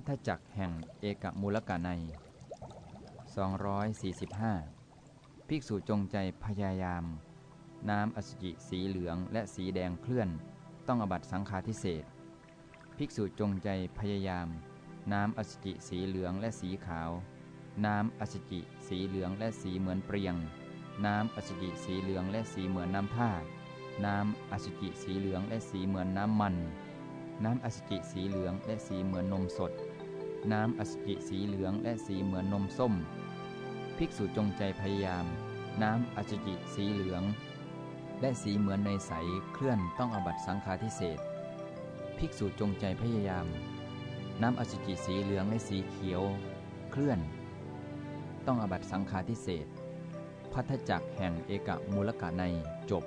พัทธจักรแห่งเอกมูลกาในย245 ภิกษุจงใจพยายาม น้ำอสุจิสีเหลืองและสีแดงเคลื่อน ต้องอบัตสังฆาทิเศษภิกษุจงใจพยายาม น้ำอสุจิสีเหลืองและสีขาว น้ำอสุจิสีเหลืองและสีเหมือนเปรียง น้ำอสุจิสีเหลืองและสีเหมือนน้ำท่าน้ำอสุจิสีเหลืองและสีเหมือนน้ำมัน น้ำอสุจิสีเหลืองและสีเหมือนนมสด น้ำอสุจิสีเหลืองและสีเหมือนนมส้ม ภิกษุจงใจพยายาม น้ำอสุจิสีเหลือง และสีเหมือนในใสเคลื่อนต้องอบัตสังฆาทิเศษภิกษุจงใจพยายาม น้ำอสุจิสีเหลืองและสีเขียว เคลื่อน ต้องอบัตสังฆาทิเศษพัทธจักแห่งเอกมูลกะในจบ